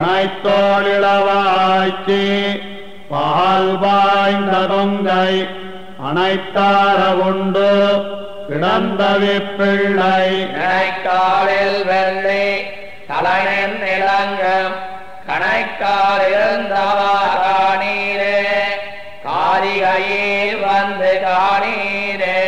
அனைத்தோளிளவாய்ச்சி பால் வாய்ந்த தொங்கை அனைத்தார உண்டு கிடந்தவி பிள்ளை. கணைக்காலில் வெள்ளி தலையின் இளங்கம் கணைக்கால் இருந்தவா காணீரே காரிகையே வந்து காணீரே.